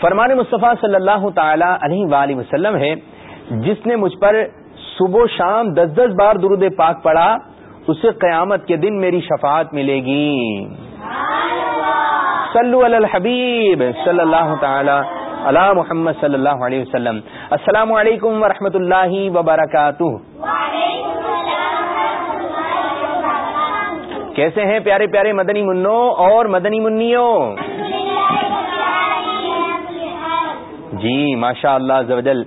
فرمان مصطفیٰ صلی اللہ تعالی علیہ وآلہ وسلم ہے، جس نے مجھ پر صبح و شام دس دس بار درود پاک پڑا اسے قیامت کے دن میری شفاعت ملے گی۔ صلو علی الحبیب صلی اللہ تعالی علی محمد صلی اللہ علیہ وسلم۔ السلام علیکم ورحمۃ اللہ وبرکاتہ۔ کیسے ہیں پیارے پیارے مدنی منو اور مدنی منیوں؟ جی ماشاء اللہ زوجل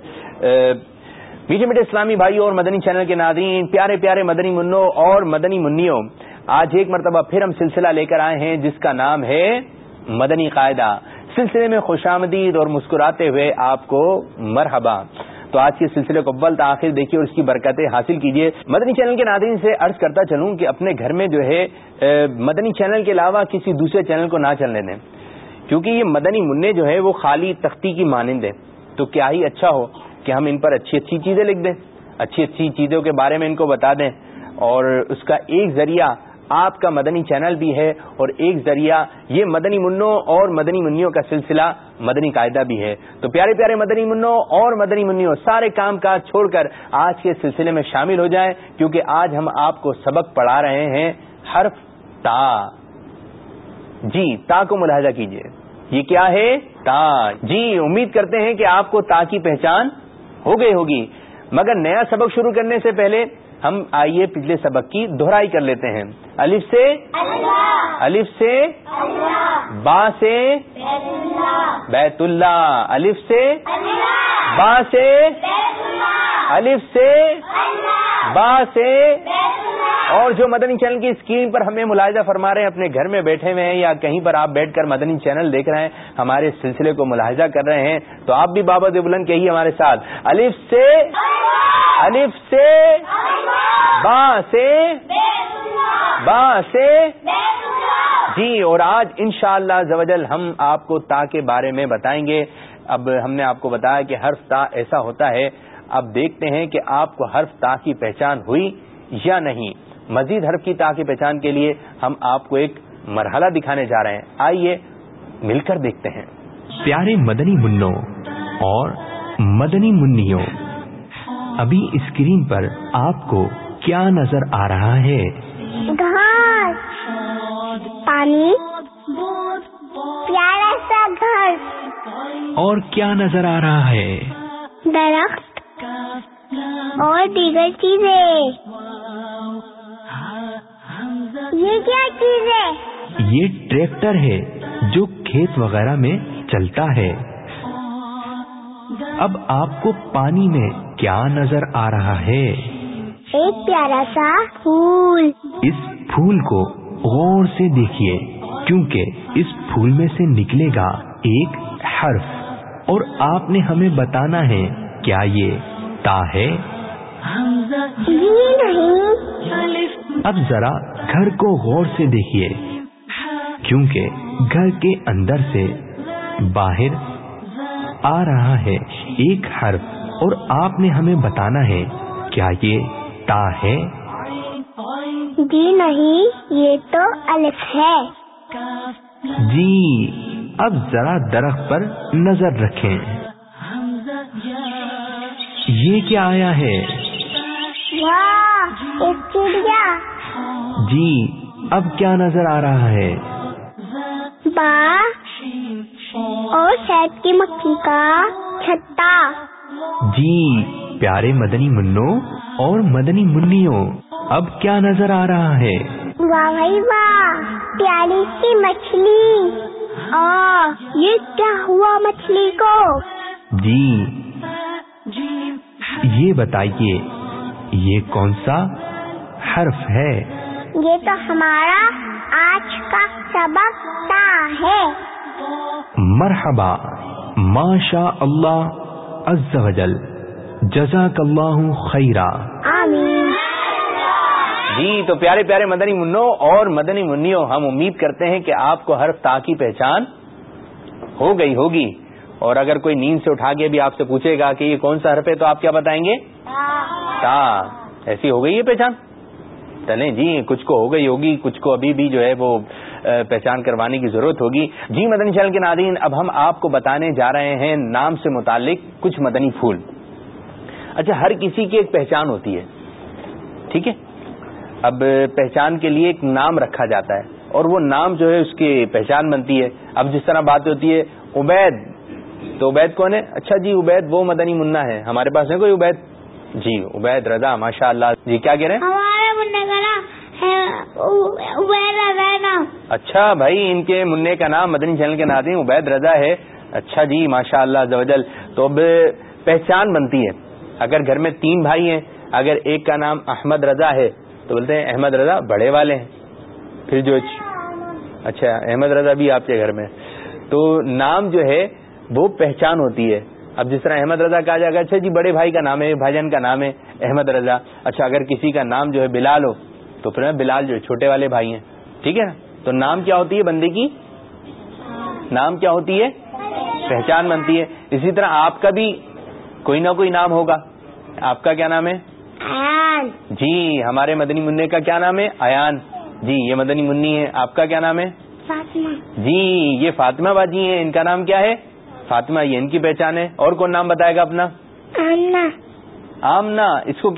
میٹھے میٹھے اسلامی بھائی اور مدنی چینل کے ناظرین، پیارے پیارے مدنی منو اور مدنی منیوں، آج ایک مرتبہ پھر ہم سلسلہ لے کر آئے ہیں، جس کا نام ہے مدنی قاعدہ۔ سلسلے میں خوش آمدید اور مسکراتے ہوئے آپ کو مرحبا۔ تو آج کے سلسلے کو اول تاخیر دیکھیے اور اس کی برکتیں حاصل کیجیے۔ مدنی چینل کے ناظرین سے عرض کرتا چلوں کہ اپنے گھر میں جو ہے مدنی چینل کے علاوہ کسی دوسرے چینل کو نہ چلنے دیں۔ کیونکہ یہ مدنی منع جو ہے وہ خالی تختی کی مانند ہے۔ تو کیا ہی اچھا ہو کہ ہم ان پر اچھی اچھی چیزیں لکھ دیں، اچھی اچھی چیزوں کے بارے میں ان کو بتا دیں۔ اور اس کا ایک ذریعہ آپ کا مدنی چینل بھی ہے، اور ایک ذریعہ یہ مدنی منوں اور مدنی منوں کا سلسلہ مدنی قاعدہ بھی ہے۔ تو پیارے پیارے مدنی منوں اور مدنی منوں سارے کام کاج چھوڑ کر آج کے سلسلے میں شامل ہو جائیں، کیونکہ آج ہم آپ کو سبق پڑھا رہے ہیں حرف تا۔ جی تا کو ملاحظہ کیجیے یہ کیا ہے؟ تا۔ جی امید کرتے ہیں کہ آپ کو تا کی پہچان ہو گئی ہوگی۔ مگر نیا سبق شروع کرنے سے پہلے ہم آئیے پچھلے سبق کی دہرائی کر لیتے ہیں۔ الف سے الف سے با سے بیت اللہ الف سے با سے الف سے با سے اور جو مدنی چینل کی اسکرین پر ہمیں ملاحظہ فرما رہے ہیں اپنے گھر میں بیٹھے ہوئے ہیں یا کہیں پر آپ بیٹھ کر مدنی چینل دیکھ رہے ہیں ہمارے سلسلے کو ملاحظہ کر رہے ہیں تو آپ بھی بابا بلند کہیے ہمارے ساتھ۔ الف سے الف سے با سے با سے جی اور آج انشاءاللہ شاء اللہ ہم آپ کو تا کے بارے میں بتائیں گے۔ اب ہم نے آپ کو بتایا کہ حرف تا ایسا ہوتا ہے۔ اب دیکھتے ہیں کہ آپ کو حرف تا کی پہچان ہوئی یا نہیں۔ مزید حرف کی تا کی پہچان کے لیے ہم آپ کو ایک مرحلہ دکھانے جا رہے ہیں۔ آئیے مل کر دیکھتے ہیں۔ پیارے مدنی منوں اور مدنی منوں ابھی اسکرین پر آپ کو کیا نظر آ رہا ہے؟ گھاس پانی پیارا سا گھر۔ اور کیا نظر آ رہا ہے؟ درخت اور دیگر چیزیں۔ یہ کیا چیز ہے؟ یہ ٹریکٹر ہے جو کھیت وغیرہ میں چلتا ہے۔ اب آپ کو پانی میں کیا نظر آ رہا ہے؟ ایک پیارا سا پھول۔ اس پھول کو غور سے دیکھیے کیونکہ اس پھول میں سے نکلے گا ایک حرف۔ اور آپ نے ہمیں بتانا ہے کیا یہ تا ہے؟ اب ذرا گھر کو غور سے دیکھیے کیونکہ گھر کے اندر سے باہر آ رہا ہے ایک حرف۔ اور آپ نے ہمیں بتانا ہے کیا یہ تا ہے۔ جی نہیں یہ تو الف ہے۔ جی اب ذرا درخت پر نظر رکھیں۔ یہ کیا آیا ہے؟ ایک چڑیا۔ جی اب کیا نظر آ رہا ہے؟ با اور شہد کی مکھی کا چھتا جی پیارے مدنی منو اور مدنی منوں اب کیا نظر آ رہا ہے؟ واہ واہ پیاری سی مچھلی۔ یہ کیا ہوا مچھلی کو؟ جی۔ یہ بتائیے یہ کون سا حرف ہے؟ یہ تو ہمارا آج کا سبق ہے۔ مرحبا ماشا اللہ عز وجل جزاک اللہ آمین۔ جی تو پیارے پیارے مدنی منو اور مدنی منیوں ہم امید کرتے ہیں کہ آپ کو ہر تا کی پہچان ہو گئی ہوگی۔ اور اگر کوئی نیند سے اٹھا کے بھی آپ سے پوچھے گا کہ یہ کون سا حرف ہے تو آپ کیا بتائیں گے؟ تا۔ ایسی ہو گئی ہے پہچان؟ چلیں جی کچھ کو ہو گئی ہوگی کچھ کو ابھی بھی جو ہے وہ پہچان کروانے کی ضرورت ہوگی۔ جی مدنی چل کے ناظرین اب ہم آپ کو بتانے جا رہے ہیں نام سے متعلق کچھ مدنی پھول۔ اچھا ہر کسی کی ایک پہچان ہوتی ہے۔ ٹھیک ہے؟ اب پہچان کے لیے ایک نام رکھا جاتا ہے اور وہ نام جو ہے اس کی پہچان بنتی ہے۔ اب جس طرح بات ہوتی ہے عبید۔ تو عبید کون ہے؟ اچھا جی عبید وہ مدنی منا ہے۔ ہمارے پاس ہے کوئی عبید؟ جی عبید رضا ماشاء اللہ جی کیا کہہ رہے ہیں؟ اچھا بھائی ان کے منع کا نام مدنی چینل کے ناظرین عبید رضا ہے۔ اچھا جی ماشاء اللہ زوجل۔ تو اب پہچان بنتی ہے۔ اگر گھر میں تین بھائی ہیں، اگر ایک کا نام احمد رضا ہے، تو بولتے ہیں احمد رضا بڑے والے ہیں۔ پھر جو اچھا احمد رضا بھی آپ کے گھر میں۔ تو نام جو ہے، وہ پہچان ہوتی ہے۔ اب جس طرح احمد رضا کہا جائے گا اچھا جی بڑے بھائی کا نام ہے، بھائی جان کا نام ہے احمد رضا۔ اچھا اگر کسی کا نام جو ہے بلال ہو، تو پھر بلال جو ہے، چھوٹے والے بھائی ہیں۔ ٹھیک ہے نا؟ تو نام کیا ہوتی ہے بندے کی؟ نام کیا ہوتی ہے؟ پہچان بنتی ہے۔ اسی طرح آپ کا بھی کوئی نہ کوئی نام ہوگا۔ آپ کا کیا نام ہے؟ جی ہمارے مدنی منع کا کیا نام ہے؟ ایان۔ جی یہ مدنی منی ہے۔ آپ کا کیا نام ہے؟ جی یہ فاطمہ باجی ہیں۔ ان کا نام کیا ہے؟ فاطمہ یہ ان کی پہچان ہے۔ اور کون نام بتائے گا اپنا؟ آمنا اس کو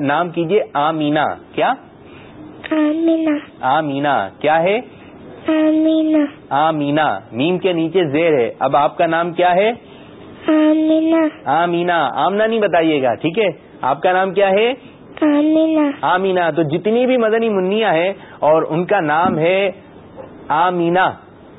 نام کیجیے آمینا کیا؟ آمینا کیا ہے؟ آمینا میم کے نیچے زیر ہے۔ اب آپ کا نام کیا ہے؟ آمینا آمنا نہیں بتائیے گا ٹھیک ہے؟ آپ کا نام کیا ہے؟ آمینا تو جتنی بھی مدنی منیا ہے اور ان کا نام ہے آمینا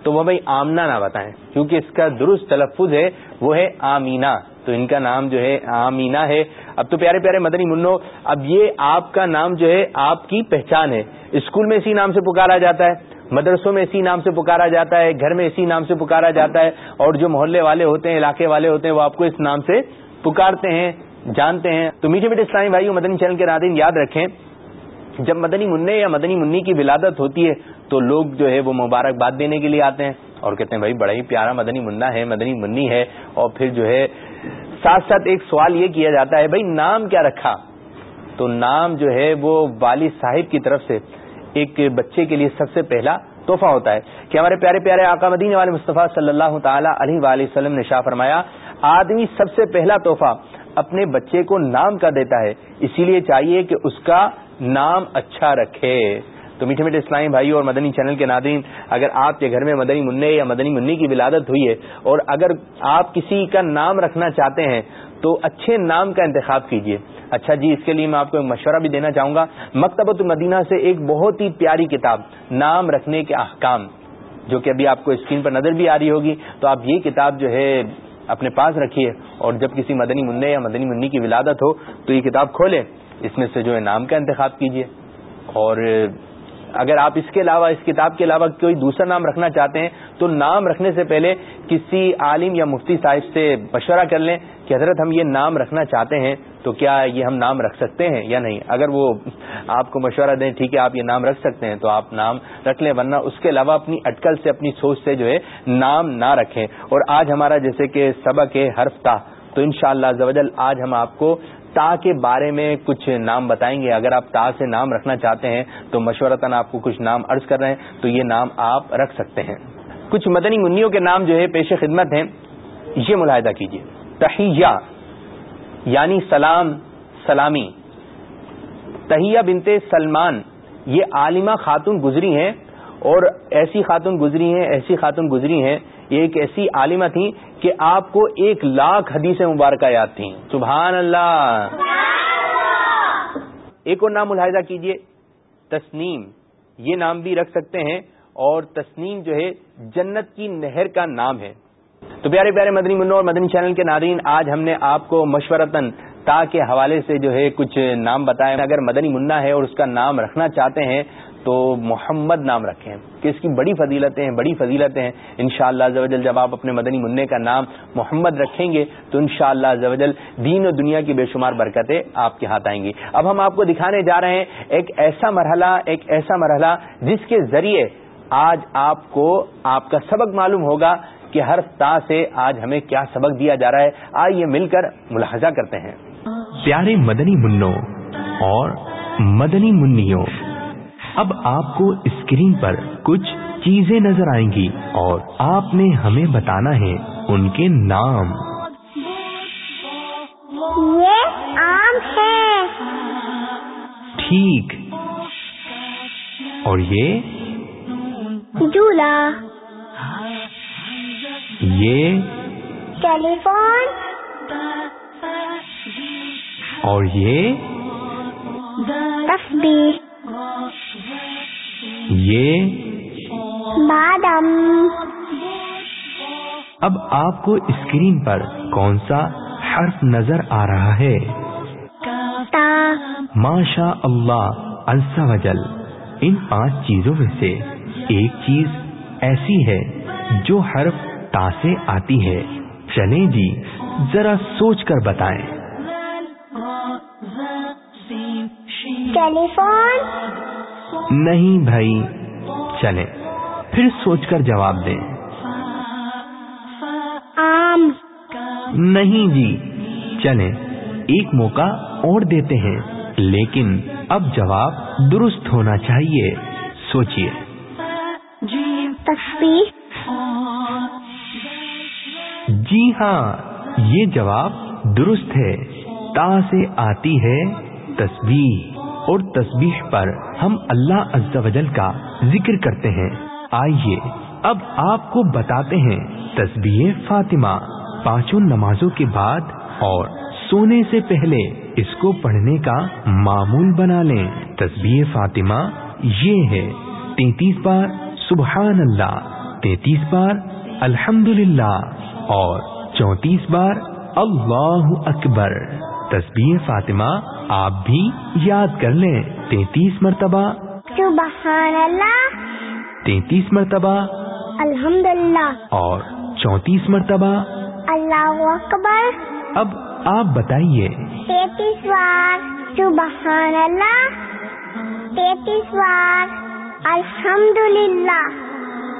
تو وہ بھائی آمنا نہ بتائیں کیونکہ اس کا درست تلفظ ہے وہ ہے آمینا تو ان کا نام جو ہے آمینا ہے۔ اب تو پیارے پیارے مدنی منو اب یہ آپ کا نام جو ہے آپ کی پہچان ہے۔ اسکول میں اسی نام سے پکارا جاتا ہے۔ مدرسوں میں اسی نام سے پکارا جاتا ہے، گھر میں اسی نام سے پکارا جاتا ہے، اور جو محلے والے ہوتے ہیں، علاقے والے ہوتے ہیں، وہ آپ کو اس نام سے پکارتے ہیں، جانتے ہیں۔ تو میٹھے میٹھے اسلامی بھائی مدنی چینل کے ناظرین، یاد رکھیں، جب مدنی منع یا مدنی منی کی ولادت ہوتی ہے، تو لوگ جو ہے وہ مبارکباد دینے کے لیے آتے ہیں۔ اور کہتے ہیں، بھائی، بڑا ہی پیارا مدنی منا ہے، مدنی منی ہے۔ اور پھر جو ہے، ساتھ ساتھ ایک سوال یہ کیا جاتا ہے، بھائی، نام کیا رکھا؟ تو نام جو ہے وہ والد صاحب کی طرف سے۔ ایک بچے کے لیے سب سے پہلا تحفہ ہوتا ہے کہ ہمارے پیارے پیارے آقا مدین والے مصطفیٰ صلی اللہ تعالی علیہ وآلہ وسلم نے شاہ فرمایا، آدمی سب سے پہلا تحفہ اپنے بچے کو نام کا دیتا ہے، اسی لیے چاہیے کہ اس کا نام اچھا رکھے۔ تو میٹھے میٹھے اسلامی بھائی اور مدنی چینل کے ناظرین، اگر آپ کے گھر میں مدنی منع یا مدنی منی کی ولادت ہوئی ہے اور اگر آپ کسی کا نام رکھنا چاہتے ہیں تو اچھے نام کا انتخاب کیجیے اچھا جی اس کے لیے میں آپ کو ایک مشورہ بھی دینا چاہوں گا۔ مکتبۃ المدینہ سے ایک بہت ہی پیاری کتاب، نام رکھنے کے احکام، جو کہ ابھی آپ کو اسکرین پر نظر بھی آ رہی ہوگی۔ تو آپ یہ کتاب جو ہے اپنے پاس رکھیے، اور جب کسی مدنی منع یا مدنی منی کی ولادت ہو تو یہ کتاب کھولے اس میں سے جو ہے نام کا انتخاب کیجیے اور اگر آپ اس کے علاوہ، اس کتاب کے علاوہ کوئی دوسرا نام رکھنا چاہتے ہیں، تو نام رکھنے سے پہلے کسی عالم یا مفتی صاحب سے مشورہ کر لیں کہ حضرت ہم یہ نام رکھنا چاہتے ہیں، تو کیا یہ ہم نام رکھ سکتے ہیں یا نہیں؟ اگر وہ آپ کو مشورہ دیں، ٹھیک ہے، آپ یہ نام رکھ سکتے ہیں، تو آپ نام رکھ لیں، ورنہ اس کے علاوہ اپنی اٹکل سے، اپنی سوچ سے جو ہے نام نہ رکھیں۔ اور آج ہمارا جیسے کہ سبق ہے حرف تا تو ان شاء اللہ آج ہم آپ کو تا کے بارے میں کچھ نام بتائیں گے۔ اگر آپ تا سے نام رکھنا چاہتے ہیں تو مشورتاً آپ کو کچھ نام عرض کر رہے ہیں، تو یہ نام آپ رکھ سکتے ہیں۔ کچھ مدنی منیوں کے نام جو ہے پیش خدمت ہیں، یہ ملاحظہ کیجیے۔ تہیا یعنی سلام، سلامی۔ تہیا بنتے سلمان، یہ عالمہ خاتون گزری ہیں۔ اور ایسی خاتون گزری ہیں، ایسی خاتون گزری ہیں، یہ ایک ایسی عالمہ تھی کہ آپ کو ایک لاکھ حدیث مبارکہ یاد تھیں۔ سبحان اللہ۔ ایک اور نام ملاحظہ کیجیے، تسنیم۔ یہ نام بھی رکھ سکتے ہیں اور تسنیم جو ہے، جنت کی نہر کا نام ہے۔ تو پیارے پیارے مدنی منو اور مدنی چینل کے ناظرین، آج ہم نے آپ کو مشورتاً تا کے حوالے سے جو ہے، کچھ نام بتائیں اگر مدنی منا ہے اور اس کا نام رکھنا چاہتے ہیں تو محمد نام رکھیں کہ اس کی بڑی فضیلتیں ہیں، بڑی فضیلتیں ہیں۔ ان شاء اللہ جب آپ اپنے مدنی منع کا نام محمد رکھیں گے، تو ان شاء اللہ دین و دنیا کی بے شمار برکتیں آپ کے ہاتھ آئیں گی۔ اب ہم آپ کو دکھانے جا رہے ہیں ایک ایسا مرحلہ، ایک ایسا مرحلہ جس کے ذریعے آج آپ کو، آپ کا سبق معلوم ہوگا کہ ہر تا سے آج ہمیں کیا سبق دیا جا رہا ہے۔ آئیے مل کر ملاحظہ کرتے ہیں۔ پیارے مدنی منوں اور مدنی منوں اب آپ کو اسکرین پر کچھ چیزیں نظر آئیں گی اور آپ نے ہمیں بتانا ہے ان کے نام۔ یہ آم ہے۔ ٹھیک۔ اور یہ؟ جھولا یہ؟ ٹیلی فون اور یہ؟ تصویر یہ بادم اب آپ کو اسکرین پر کون سا حرف نظر آ رہا ہے؟ ماشا اللہ عز و جل۔ ان پانچ چیزوں میں سے ایک چیز ایسی ہے جو حرف تا سے آتی ہے۔ چلیں جی ذرا سوچ کر بتائیں۔ ٹیلی فون نہیں بھائی چلیں۔ پھر سوچ کر جواب دیں۔ آم۔ نہیں جی چلیں۔ ایک موقع اور دیتے ہیں لیکن اب جواب درست ہونا چاہیے۔ سوچئے۔ تصویر جی ہاں یہ جواب درست ہے۔ تا سے آتی ہے تسبیح اور تسبیح پر ہم اللہ عز و جل کا ذکر کرتے ہیں۔ آئیے اب آپ کو بتاتے ہیں تسبیح فاطمہ۔ پانچوں نمازوں کے بعد اور سونے سے پہلے اس کو پڑھنے کا معمول بنا لیں۔ تسبیح فاطمہ یہ ہے، تینتیس بار سبحان اللہ، تینتیس بار الحمد اور چونتیس بار اللہ اکبر۔ تسبیح فاطمہ آپ بھی یاد کر لیں۔ تینتیس مرتبہ۔ سبحان اللہ۔ تینتیس مرتبہ۔ الحمد للہ اور چونتیس مرتبہ۔ اللہ اکبر۔ اب آپ بتائیے۔ تینتیس بار۔ سبحان اللہ۔ تینتیس بار۔ الحمد للہ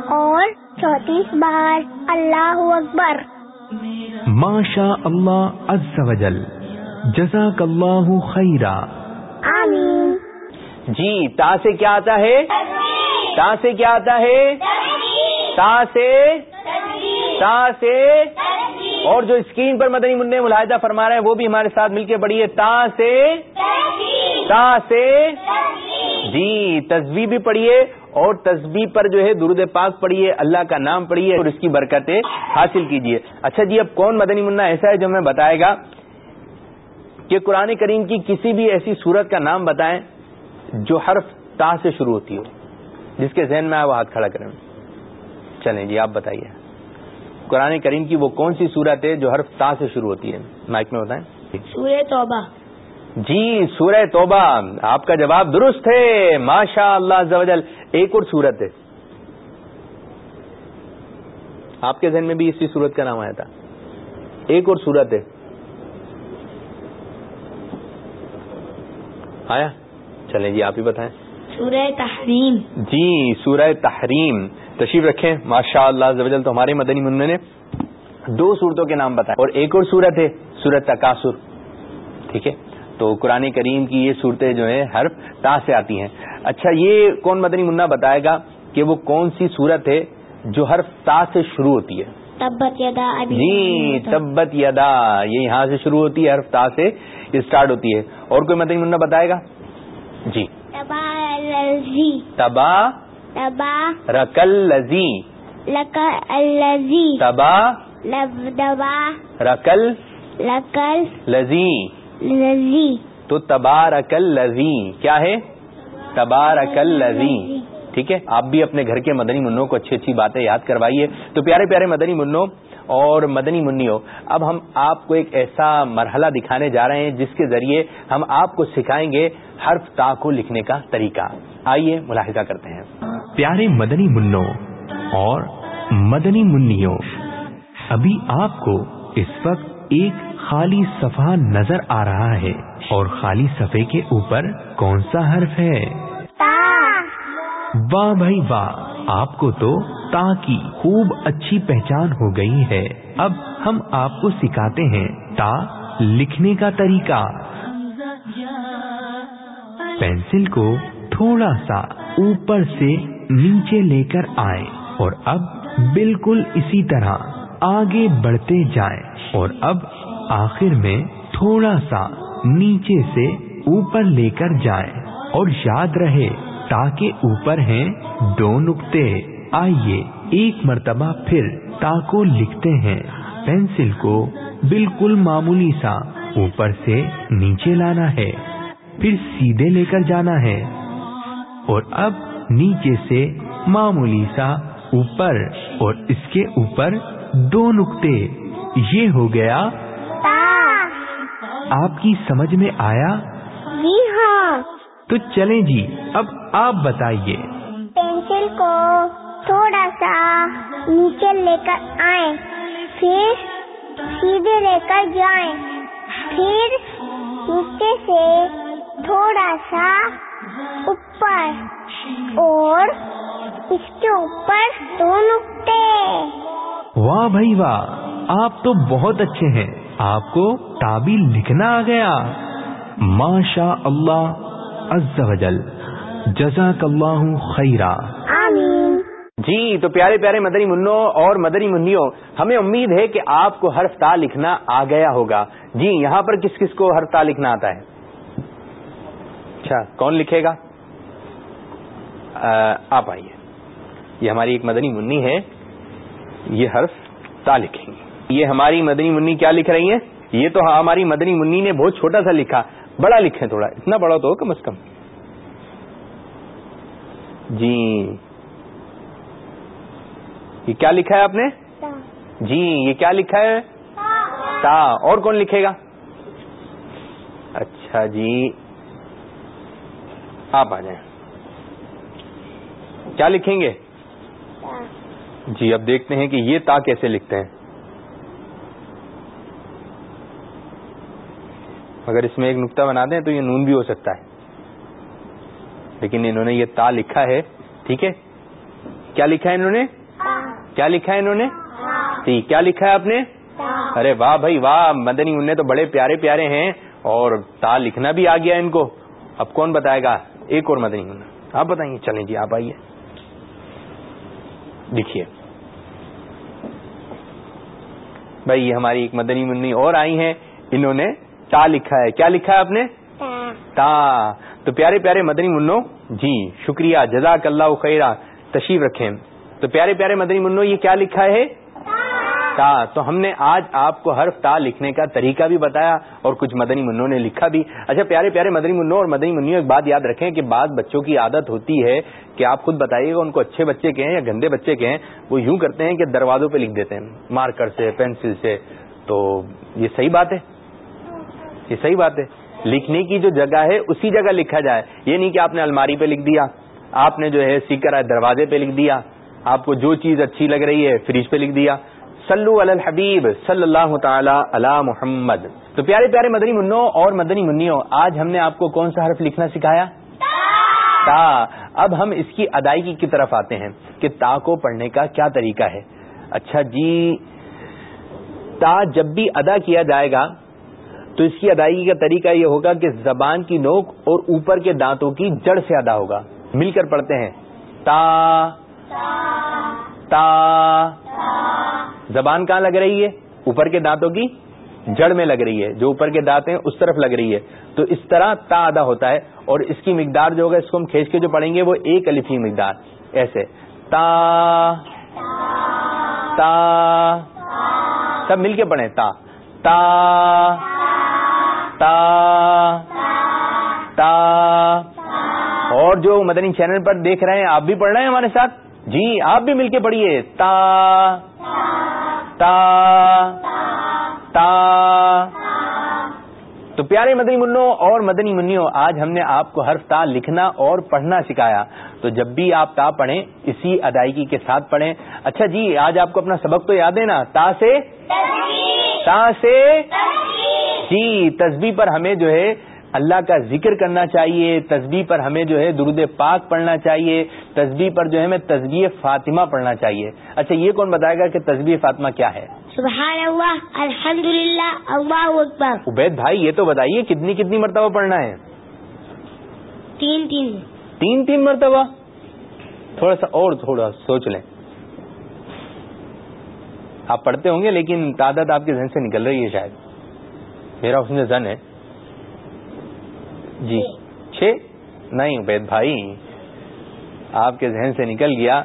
اور چونتیس بار۔ اللہ اکبر۔ ماشا اللہ عز و جل۔ جزاک اللہ خیرہ آمین. جی تا سے کیا آتا ہے؟ تا سے کیا آتا ہے؟ تا سے؟ تا سے؟ اور جو اسکرین پر مدنی منع ملاحدہ فرما رہے ہیں وہ بھی ہمارے ساتھ مل کے پڑھیے تا سے؟ تا سے؟ جی تصویر بھی پڑھیے اور تصویر پر جو ہے درود پاک پڑھیے اللہ کا نام پڑھیے اور اس کی برکتیں حاصل کیجیے۔ اچھا جی اب کون مدنی منا ایسا ہے جو ہمیں بتائے گا؟ کہ قرآن کریم کی کسی بھی ایسی صورت کا نام بتائیں جو حرف تا سے شروع ہوتی ہو جس کے ذہن میں آئے وہ ہاتھ کھڑا کریں۔ چلیں جی آپ بتائیے۔ قرآن کریم کی وہ کون سی صورت ہے جو حرف تا سے شروع ہوتی ہے؟ مائک میں بتائیں۔ سورہ توبہ۔ جی سورہ توبہ۔ آپ کا جواب درست ہے۔ ماشاء اللہ ایک اور صورت ہے۔ آپ کے ذہن میں بھی اسی صورت کا نام آیا تھا۔ ایک اور صورت ہے۔ آیا؟ چلیں جی آپ ہی بتائیں۔ سورہ تحریم۔ جی سورہ تحریم۔ تشریف رکھیں۔ ماشاء اللہ زوجل تو ہمارے مدنی منع نے دو صورتوں کے نام بتائے۔ اور ایک اور صورت ہے سورت تقاصر ٹھیک ہے؟ تو قرآن کریم کی یہ صورتیں جو ہیں حرف تا سے آتی ہیں۔ اچھا یہ کون مدنی منا بتائے گا کہ وہ کون سی صورت ہے جو حرف تا سے شروع ہوتی ہے؟ تبت یدا جی تبت یدا یہ یہاں سے شروع ہوتی ہے حرف تا سے۔ اسٹارٹ ہوتی ہے۔ اور کوئی مدنی منا بتائے گا؟ جی۔ تبا تبا تبا رکل لذی تبا دبا رکل لکل لذی۔ لذی۔ تو تبارکل لذی کیا ہے؟ تبارکل لذی ٹھیک ہے؟ آپ بھی اپنے گھر کے مدنی منوں کو اچھی اچھی باتیں یاد کروائیے۔ تو پیارے پیارے مدنی منوں اور مدنی منیوں اب ہم آپ کو ایک ایسا مرحلہ دکھانے جا رہے ہیں جس کے ذریعے ہم آپ کو سکھائیں گے حرف تا کو لکھنے کا طریقہ۔ آئیے ملاحظہ کرتے ہیں۔ پیارے مدنی منوں اور مدنی منیوں ابھی آپ کو اس وقت ایک خالی صفحہ نظر آ رہا ہے۔ اور خالی صفحے کے اوپر کون سا حرف ہے؟ تا۔ واہ بھائی واہ آپ کو تو کی خوب اچھی پہچان ہو گئی ہے۔ اب ہم آپ کو سکھاتے ہیں تا لکھنے کا طریقہ۔ پینسل کو تھوڑا سا اوپر سے نیچے لے کر آئے اور اب بالکل اسی طرح آگے بڑھتے جائیں اور اب آخر میں تھوڑا سا نیچے سے اوپر لے کر جائیں اور یاد رہے تاکہ اوپر ہیں دو نقطے۔ آئیے ایک مرتبہ پھر تا کو لکھتے ہیں۔ پینسل کو بالکل معمولی سا اوپر سے نیچے لانا ہے پھر سیدھے لے کر جانا ہے۔ اور اب نیچے سے معمولی سا اوپر اور اس کے اوپر دو نقطے۔ یہ ہو گیا۔ آپ کی سمجھ میں آیا؟ جی ہاں۔ تو چلیں جی اب آپ بتائیے۔ پینسل کو تھوڑا سا نیچے لے کر آئیں، پھر سیدھے لے کر جائیں۔ پھر نیچے سے تھوڑا سا اوپر اور اس کے اوپر دو نقطے واہ بھائی واہ، آپ تو بہت اچھے ہیں۔ آپ کو تابی لکھنا آ گیا۔ ماشا اللہ عز و جل، جزاک اللہ خیرہ جی تو پیارے پیارے مدنی منوں اور مدنی منیوں، ہمیں امید ہے کہ آپ کو حرف تا لکھنا آ گیا ہوگا۔ جی یہاں پر کس کس کو حرف تا لکھنا آتا ہے؟ اچھا کون لکھے گا؟ آپ آئیے۔ یہ ہماری ایک مدنی منی ہے۔ یہ حرف تا لکھیں گے۔ یہ ہماری مدنی منی کیا لکھ رہی ہیں؟ یہ تو ہماری مدنی منی نے بہت چھوٹا سا لکھا۔ بڑا لکھیں تھوڑا، اتنا بڑا تو کم از کم۔ جی یہ کیا لکھا ہے آپ نے؟ جی یہ کیا لکھا ہے؟ تا۔ اور کون لکھے گا؟ اچھا جی۔ آپ آ جائیں۔ کیا لکھیں گے؟ جی اب دیکھتے ہیں کہ یہ تا کیسے لکھتے ہیں۔ اگر اس میں ایک نقطہ بنا دیں تو یہ نون بھی ہو سکتا ہے۔ لیکن انہوں نے یہ تا لکھا ہے ٹھیک ہے؟ کیا لکھا ہے انہوں نے؟ کیا لکھا ہے انہوں نے؟ جی کیا لکھا ہے آپ نے؟ ارے واہ بھائی واہ مدنی انہیں تو بڑے پیارے پیارے ہیں اور تا لکھنا بھی آ گیا ان کو۔ اب کون بتائے گا؟ ایک اور مدنی منہ آپ بتائیے چلیں جی آپ آئیے۔ لکھیے بھائی یہ ہماری ایک مدنی منی اور آئی ہیں۔ انہوں نے تا لکھا ہے۔ کیا لکھا ہے آپ نے؟ تا۔ تا۔ تو پیارے پیارے مدنی منو جی شکریہ جزاک اللہ خیرہ تشریف رکھیں۔ تو پیارے پیارے مدنی منو، یہ کیا لکھا ہے؟ تا۔ تو ہم نے آج آپ کو حرف تا لکھنے کا طریقہ بھی بتایا اور کچھ مدنی منوں نے لکھا بھی۔ اچھا پیارے پیارے مدنی منوں اور مدنی منوں ایک بات یاد رکھیں کہ بعض بچوں کی عادت ہوتی ہے کہ آپ خود بتائیے گا، ان کو اچھے بچے کے ہیں یا گندے بچے کے ہیں وہ یوں کرتے ہیں کہ دروازوں پہ لکھ دیتے ہیں، مارکر سے، پینسل سے۔ تو یہ صحیح بات ہے؟ یہ صحیح بات ہے۔ لکھنے کی جو جگہ ہے، اسی جگہ لکھا جائے۔ یہ نہیں کہ آپ نے الماری پہ لکھ دیا، آپ نے جو ہے سیکر دروازے پہ لکھ دیا۔ آپ کو جو چیز اچھی لگ رہی ہے فریج پہ لکھ دیا۔ علی الحبیب صلی اللہ تعالی علی محمد۔ تو پیارے پیارے مدنی منوں اور مدنی منیوں آج ہم نے آپ کو کون سا حرف لکھنا سکھایا؟ تا۔ اب ہم اس کی ادائیگی کی طرف آتے ہیں کہ تا کو پڑھنے کا کیا طریقہ ہے۔ اچھا جی تا جب بھی ادا کیا جائے گا تو اس کی ادائیگی کا طریقہ یہ ہوگا کہ زبان کی نوک اور اوپر کے دانتوں کی جڑ سے ادا ہوگا۔ مل کر پڑھتے ہیں۔ تا۔ تا. زبان کہاں لگ رہی ہے؟ اوپر کے دانتوں کی جڑ میں لگ رہی ہے۔ جو اوپر کے دانت ہیں، اس طرف لگ رہی ہے۔ تو اس طرح تا ادا ہوتا ہے اور اس کی مقدار جو ہوگا، اس کو ہم کھینچ کے جو پڑھیں گے، وہ ایک الفی مقدار۔ ایسے۔ تا تا، سب مل کے پڑھیں۔ تا تا تا تا۔ اور جو مدنی چینل پر دیکھ رہے ہیں، آپ بھی پڑھ رہے ہیں ہمارے ساتھ؟ جی آپ بھی مل کے پڑھیے۔ تا تا تا تو پیارے مدنی منو اور مدنی منو آج ہم نے آپ کو حرف تا لکھنا اور پڑھنا سکھایا۔ تو جب بھی آپ تا پڑھیں اسی ادائیگی کے ساتھ پڑھیں۔ اچھا جی آج آپ کو اپنا سبق تو یاد ہے نا؟ تا سے؟ تا سے؟ جی تسبیح پر ہمیں جو ہے اللہ کا ذکر کرنا چاہیے تسبیح پر ہمیں جو ہے درود پاک پڑھنا چاہیے تسبیح پر جو ہے ہمیں تصبیح فاطمہ پڑھنا چاہیے۔ اچھا یہ کون بتائے گا کہ تصبیح فاطمہ کیا ہے؟ سبحان اللہ الحمد للہ اللہ اکبر۔ عبید بھائی یہ تو بتائیے کتنی کتنی مرتبہ پڑھنا ہے؟ تین تین۔ تین تین مرتبہ؟ تھوڑا سا اور تھوڑا سوچ لیں۔ آپ پڑھتے ہوں گے لیکن تعداد آپ کے ذہن سے نکل رہی ہے شاید۔ میرا حسن زن ہے۔ جی۔ چھ؟ نہیں عبید بھائی آپ کے ذہن سے نکل گیا۔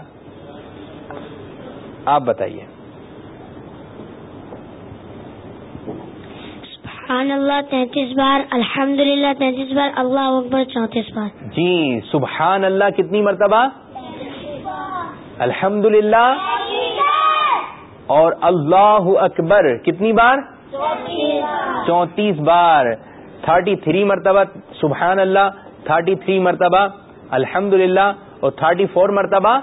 آپ بتائیے۔ سبحان اللہ تینتیس بار الحمد للہ تینتیس بار اللہ اکبر چونتیس بار۔ جی سبحان اللہ کتنی مرتبہ؟ الحمد للہ اور اللہ اکبر کتنی بار۔ چونتیس بار۔ تھرٹی تھری مرتبہ سبحان اللہ تھرٹی تھری مرتبہ الحمد للہ اور تھرٹی فور مرتبہ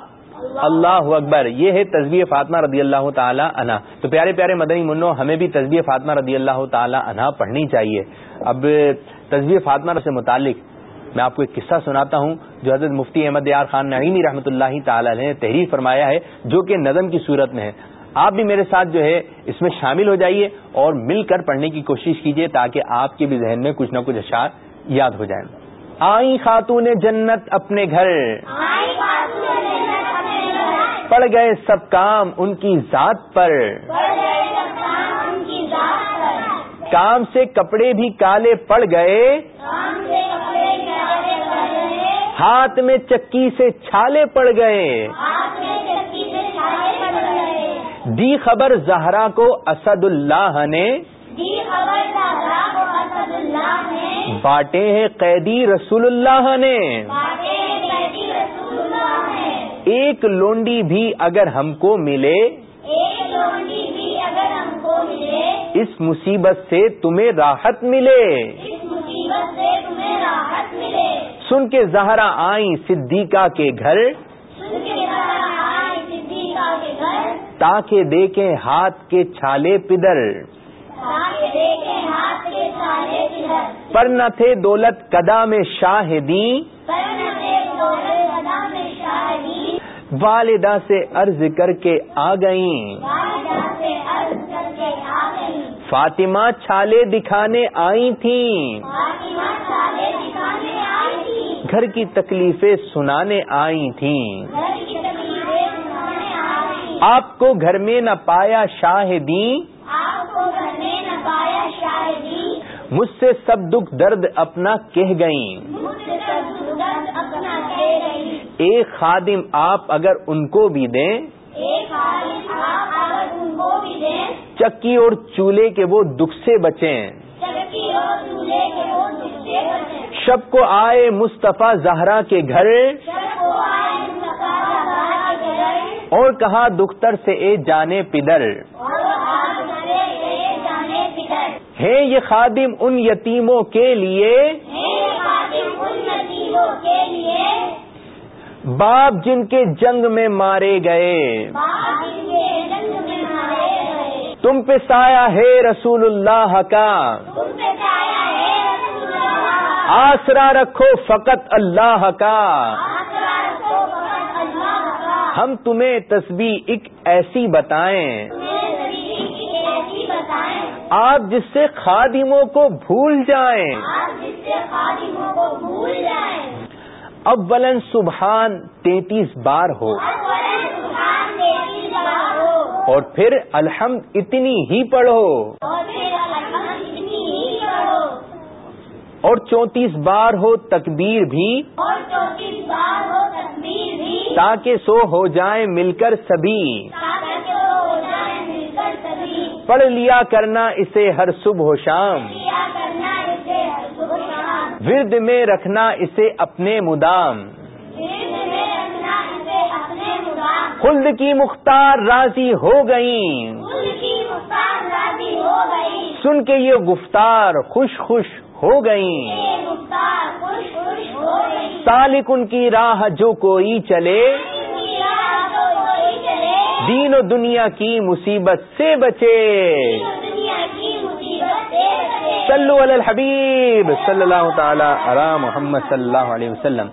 اللہ اکبر۔ یہ ہے تصویر فاطمہ رضی اللہ تعالی عنہ۔ تو پیارے پیارے مدنی منو، ہمیں بھی تصویر فاطمہ رضی اللہ تعالی عنہ پڑھنی چاہیے۔ اب تصویر فاطمہ سے متعلق میں آپ کو ایک قصہ سناتا ہوں جو حضرت مفتی احمد یار خان نعیمی رحمۃ اللہ تعالی نے تحریر فرمایا ہے، جو کہ نظم کی صورت میں ہے۔ آپ بھی میرے ساتھ جو ہے اس میں شامل ہو جائیے اور مل کر پڑھنے کی کوشش کیجیے تاکہ آپ کے بھی ذہن میں کچھ نہ کچھ اشعار یاد ہو جائیں۔ آئی خاتون جنت اپنے گھر۔ پڑ گئے سب کام ان کی ذات پر۔ کام سے کپڑے بھی کالے پڑ گئے۔ ہاتھ میں چکی سے چھالے پڑ گئے۔ دی خبر زہرا کو اسد اللہ نے بانٹے ہیں قیدی رسول اللہ نے ایک لونڈی بھی اگر ہم کو ملے اس مصیبت سے تمہیں راحت ملے سن کے زہرا آئیں صدیقہ کے گھر تاکہ دیکھیں ہاتھ کے چھالے پدر۔ پر نہ تھے دولت کدا میں شاہدی والدہ سے عرض کر کے آ گئیں۔ فاطمہ چھالے دکھانے آئی تھیں۔ گھر کی تکلیفیں سنانے آئی تھیں۔ آپ کو گھر میں نہ پایا شاہدی مجھ سے سب دکھ درد اپنا کہہ گئیں۔ ایک خادم آپ اگر ان کو بھی دیں؟ چکی اور چولہے کے وہ دکھ سے بچیں۔ شب کو آئے مصطفیٰ زہرا کے گھر۔ اور کہا دختر سے اے جانے پدر۔ ہے یہ خادم ان یتیموں کے لیے۔ باپ جن کے جنگ میں مارے گئے۔ تم پہ سایہ ہے رسول اللہ کا۔ آسرا رکھو فقط اللہ کا۔ ہم تمہیں تسبیح ایک ایسی بتائیں۔ آپ جس سے خادموں کو بھول جائیں۔ اولن سبحان تینتیس بار ہو۔ اور پھر الحمد اتنی ہی پڑھو۔ اور چونتیس بار ہو تکبیر بھی۔ تاکہ سو ہو جائیں مل کر سبھی۔ پڑھ لیا کرنا اسے ہر صبح و شام۔ ورد میں رکھنا اسے اپنے مدام۔ خلد کی مختار راضی ہو گئیں۔ سن کے یہ گفتار خوش خوش ہو گئیں۔ سالک ان کی راہ جو کوئی چلے۔ دین و دنیا کی مصیبت سے بچے۔ صلو علی الحبیب صلی اللہ تعالی علی محمد صلی اللہ علیہ وسلم۔